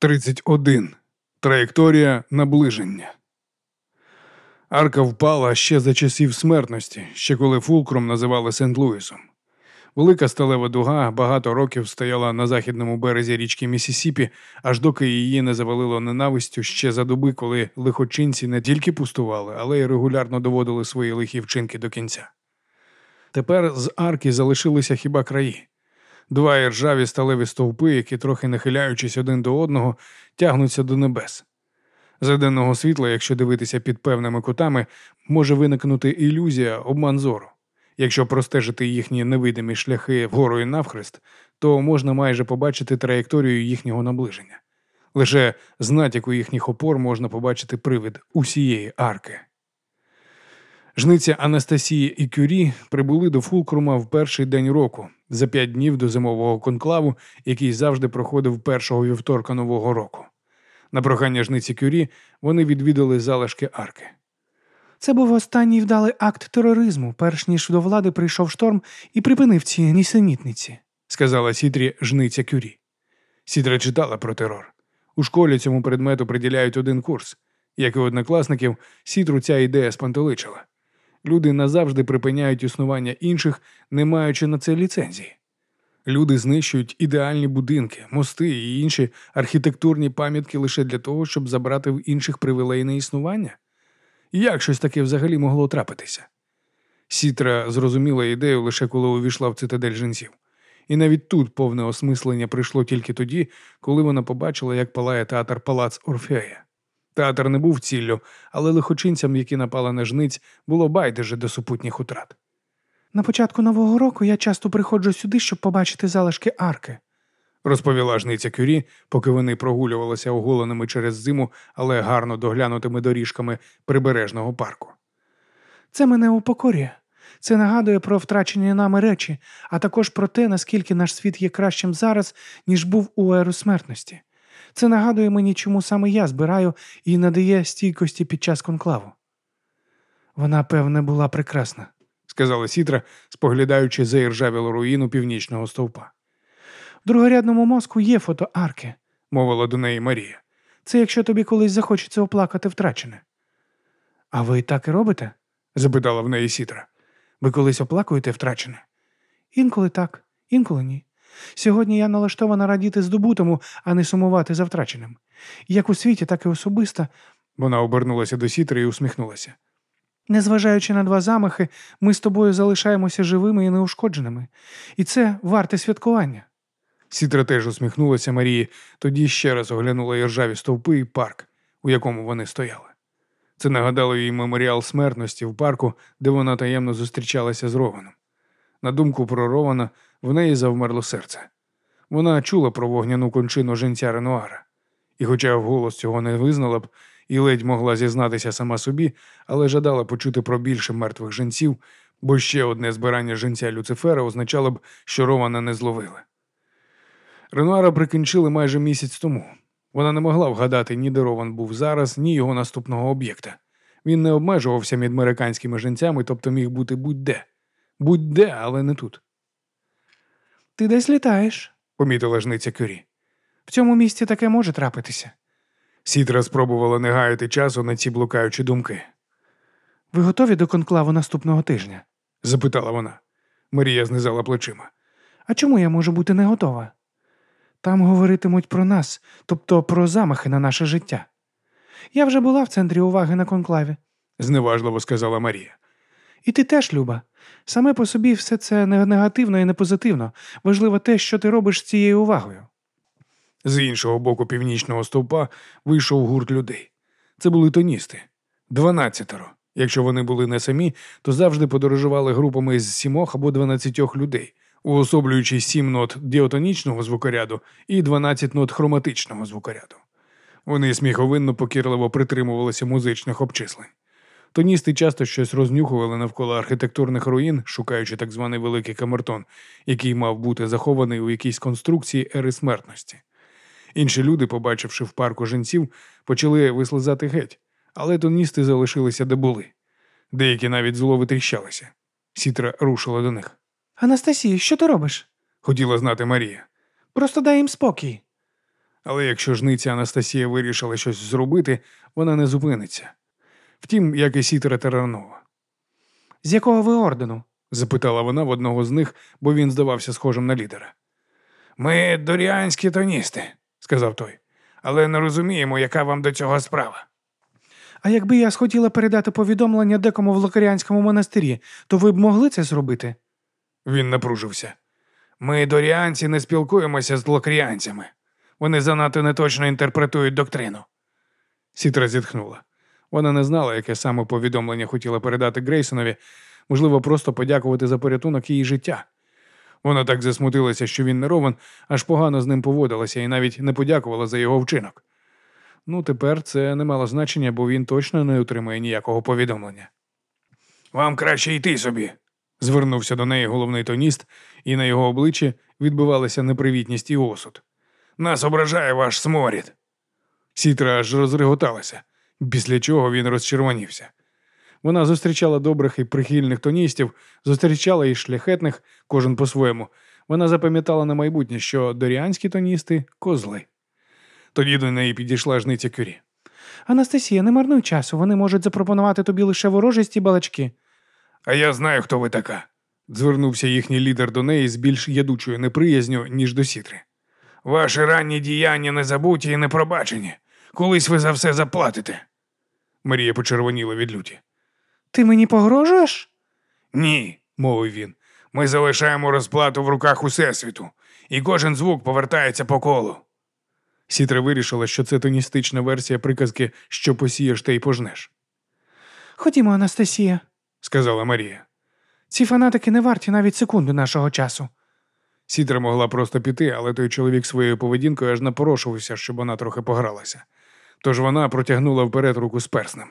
31. Траєкторія наближення. Арка впала ще за часів смертності, ще коли Фулкром називали Сент-Луісом. Велика сталева дуга багато років стояла на західному березі річки Місісіпі, аж доки її не завалило ненавистю ще за доби, коли лихочинці не тільки пустували, але й регулярно доводили свої лихі вчинки до кінця. Тепер з арки залишилися хіба краї. Два іржаві сталеві стовпи, які, трохи нахиляючись один до одного, тягнуться до небес. За денного світла, якщо дивитися під певними кутами, може виникнути ілюзія обман зору. Якщо простежити їхні невидимі шляхи вгору і навхрест, то можна майже побачити траєкторію їхнього наближення. Лише з натяку їхніх опор можна побачити привид усієї арки. Жниця Анастасії і Кюрі прибули до Фулкрума в перший день року, за п'ять днів до зимового конклаву, який завжди проходив першого вівторка Нового року. На прохання жниці Кюрі вони відвідали залишки арки. Це був останній вдалий акт тероризму, перш ніж до влади прийшов шторм і припинив ці нісенітниці, сказала Сітрі жниця Кюрі. Сітра читала про терор. У школі цьому предмету приділяють один курс. Як і однокласників, Сітру ця ідея спантеличила. Люди назавжди припиняють існування інших, не маючи на це ліцензії. Люди знищують ідеальні будинки, мости і інші архітектурні пам'ятки лише для того, щоб забрати в інших привілейне існування. Як щось таке взагалі могло трапитися? Сітра зрозуміла ідею лише коли увійшла в цитадель жінців. І навіть тут повне осмислення прийшло тільки тоді, коли вона побачила, як палає театр Палац Орфея. Театр не був ціллю, але лихочинцям, які напали на жниць, було байдуже до супутніх утрат. На початку нового року я часто приходжу сюди, щоб побачити залишки арки, розповіла жниця Кюрі, поки вони прогулювалися оголеними через зиму, але гарно доглянутими доріжками прибережного парку. Це мене упокорює. Це нагадує про втрачені нами речі, а також про те, наскільки наш світ є кращим зараз, ніж був у еру смертності. Це нагадує мені, чому саме я збираю і надає стійкості під час конклаву. Вона, певне, була прекрасна, сказала Сітра, споглядаючи за іржавілу руїну північного стовпа. В другорядному мозку є фото арки, мовила до неї Марія. Це якщо тобі колись захочеться оплакати втрачене. А ви так і робите? запитала в неї Сітра. Ви колись оплакуєте втрачене? Інколи так, інколи ні. Сьогодні я налаштована радіти здобутому, а не сумувати за втраченим. Як у світі, так і особисто. Вона обернулася до сітри і усміхнулася. Незважаючи на два замахи, ми з тобою залишаємося живими і неушкодженими, і це варте святкування. Сітра теж усміхнулася Марії, тоді ще раз оглянула іржаві стовпи і парк, у якому вони стояли. Це нагадало їй меморіал смертності в парку, де вона таємно зустрічалася з Рованом. На думку про Рована, в неї завмерло серце. Вона чула про вогняну кончину женця Ренуара, і, хоча вголос цього не визнала б і ледь могла зізнатися сама собі, але жадала почути про більше мертвих женців, бо ще одне збирання женця Люцифера означало б, що Рована не зловили. Ренуара прикінчили майже місяць тому. Вона не могла вгадати, ні де Рован був зараз, ні його наступного об'єкта. Він не обмежувався між американськими женцями, тобто міг бути будь-де. Будь-де, але не тут. Ти десь літаєш, помітила жниця Кюрі. В цьому місці таке може трапитися. Сітра спробувала не гаяти часу на ці блукаючі думки. Ви готові до конклаву наступного тижня? запитала вона. Марія знизала плечима. А чому я можу бути не готова? Там говоритимуть про нас, тобто про замахи на наше життя. Я вже була в центрі уваги на конклаві, зневажливо сказала Марія. І ти теж, люба. Саме по собі все це не негативно і не позитивно. Важливо те, що ти робиш з цією увагою. З іншого боку північного стовпа вийшов гурт людей. Це були тоністи дванадцятеро. Якщо вони були не самі, то завжди подорожували групами з сімох або дванадцятьох людей, уособлюючи сім нот діатонічного звукоряду і дванадцять нот хроматичного звукоряду. Вони сміховинно покірливо притримувалися музичних обчислень. Тоністи часто щось рознюхували навколо архітектурних руїн, шукаючи так званий великий камертон, який мав бути захований у якійсь конструкції ери смертності. Інші люди, побачивши в парку жінців, почали вислизати геть, але тоністи залишилися де були. Деякі навіть зло витріщалися. Сітра рушила до них. Анастасія, що ти робиш? хотіла знати Марія. Просто дай їм спокій. Але якщо жниця Анастасія вирішила щось зробити, вона не зупиниться. Втім, як і Сітера Таранова. З якого ви ордену? запитала вона в одного з них, бо він здавався схожим на лідера. Ми доріанські тоністи, сказав той, але не розуміємо, яка вам до цього справа. А якби я схотіла передати повідомлення декому в Локаріанському монастирі, то ви б могли це зробити? Він напружився. Ми, доріанці, не спілкуємося з локріанцями. Вони занадто неточно інтерпретують доктрину. Сітра зітхнула. Вона не знала, яке саме повідомлення хотіла передати Грейсонові, можливо, просто подякувати за порятунок її життя. Вона так засмутилася, що він не ровен, аж погано з ним поводилася і навіть не подякувала за його вчинок. Ну, тепер це не мало значення, бо він точно не отримає ніякого повідомлення. Вам краще йти собі, звернувся до неї головний тоніст, і на його обличчі відбивалася непривітність і осуд. Нас ображає ваш сморід. Сітра аж розреготалася, після чого він розчервонівся. Вона зустрічала добрих і прихильних тоністів, зустрічала і шляхетних, кожен по-своєму. Вона запам'ятала на майбутнє, що доріанські тоністи козли. Тоді до неї підійшла жниця Кюрі. Анастасія, не марнуй часу, вони можуть запропонувати тобі лише ворожісті балачки. А я знаю, хто ви така. Звернувся їхній лідер до неї з більш ядучою неприязню, ніж до сітри. Ваші ранні діяння не забуті і не пробачені. Колись ви за все заплатите. Марія почервоніла від люті. Ти мені погрожуєш? Ні, мовив він. Ми залишаємо розплату в руках Усесвіту, і кожен звук повертається по колу. Сітра вирішила, що це тоністична версія приказки що посієш, те й пожнеш, Ходімо, Анастасія. сказала Марія. Ці фанатики не варті навіть секунди нашого часу. Сітра могла просто піти, але той чоловік своєю поведінкою аж напорошувався, щоб вона трохи погралася. Тож вона протягнула вперед руку з перснем.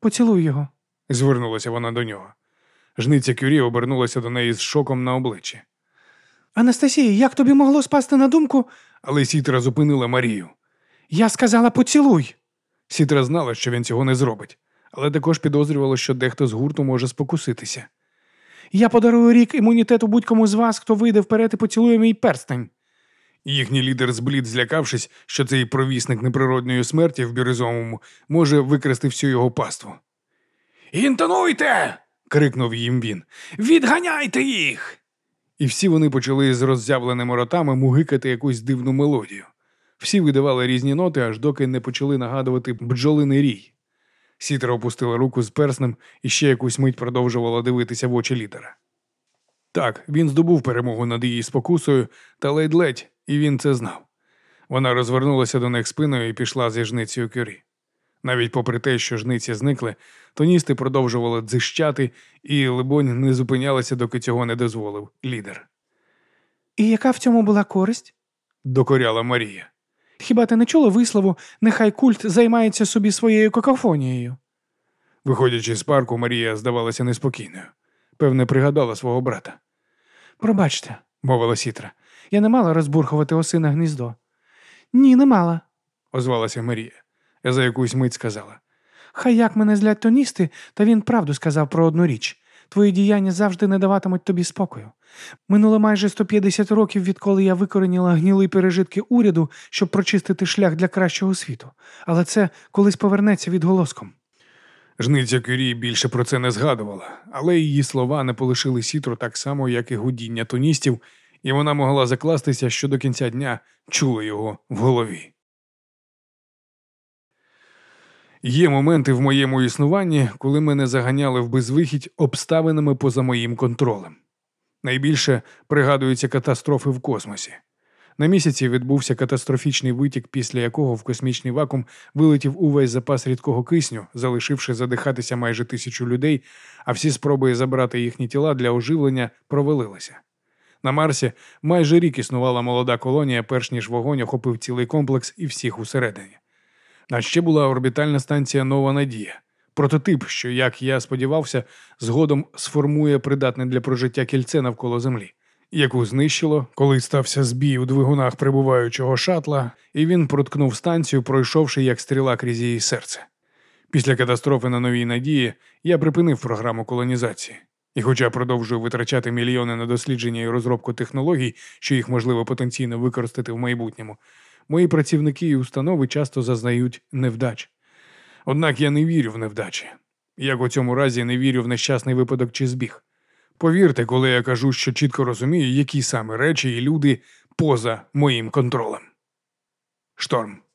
Поцілуй його. Звернулася вона до нього. Жниця Кюрі обернулася до неї з шоком на обличчі. Анастасія, як тобі могло спасти на думку? Але Сітра зупинила Марію. Я сказала поцілуй. Сітра знала, що він цього не зробить, але також підозрювала, що дехто з гурту може спокуситися. Я подарую рік імунітету будь-кому з вас, хто вийде вперед і поцілує мій перстень. Їхній лідер зблід, злякавшись, що цей провісник неприродної смерті в бірюзовому може викрасти всю його паству. Інтонуйте. крикнув їм він. Відганяйте їх. І всі вони почали з роззявленими ротами мугикати якусь дивну мелодію. Всі видавали різні ноти, аж доки не почали нагадувати бджолиний рій. Сітра опустила руку з перснем і ще якусь мить продовжувала дивитися в очі лідера. Так, він здобув перемогу над її спокусою, та ледь-ледь, і він це знав. Вона розвернулася до них спиною і пішла зі жницею кюрі. Навіть попри те, що жниці зникли, тоністи продовжували дзищати і, либонь, не зупинялися, доки цього не дозволив лідер. І яка в цьому була користь? Докоряла Марія. Хіба ти не чула вислову нехай культ займається собі своєю какофонією? Виходячи з парку, Марія здавалася неспокійною. Певне, пригадала свого брата, Пробачте, мовила Сітра, я не мала розбурхувати осине гніздо. Ні, не мала. озвалася Марія. Я за якусь мить сказала. Хай як мене злять тоністи, та він правду сказав про одну річ. Твої діяння завжди не даватимуть тобі спокою. Минуло майже 150 років, відколи я викореніла гнілі пережитки уряду, щоб прочистити шлях для кращого світу. Але це колись повернеться відголоском. Жниця Кюрі більше про це не згадувала, але її слова не полишили сітру так само, як і гудіння тоністів, і вона могла закластися, що до кінця дня чула його в голові. Є моменти в моєму існуванні, коли мене заганяли в безвихідь обставинами поза моїм контролем. Найбільше пригадуються катастрофи в космосі. На місяці відбувся катастрофічний витік, після якого в космічний вакуум вилетів увесь запас рідкого кисню, залишивши задихатися майже тисячу людей, а всі спроби забрати їхні тіла для оживлення провалилися. На Марсі майже рік існувала молода колонія, перш ніж вогонь охопив цілий комплекс і всіх усередині. А ще була орбітальна станція Нова Надія, прототип, що, як я сподівався, згодом сформує придатне для прожиття кільце навколо Землі, яку знищило, коли стався збій у двигунах прибуваючого шатла, і він проткнув станцію, пройшовши як стріла крізь її серце. Після катастрофи на новій надії я припинив програму колонізації. І, хоча продовжую витрачати мільйони на дослідження і розробку технологій, що їх можливо потенційно використати в майбутньому, Мої працівники і установи часто зазнають невдач. Однак я не вірю в невдачі. Як у цьому разі не вірю в нещасний випадок чи збіг. Повірте, коли я кажу, що чітко розумію, які саме речі і люди поза моїм контролем. Шторм.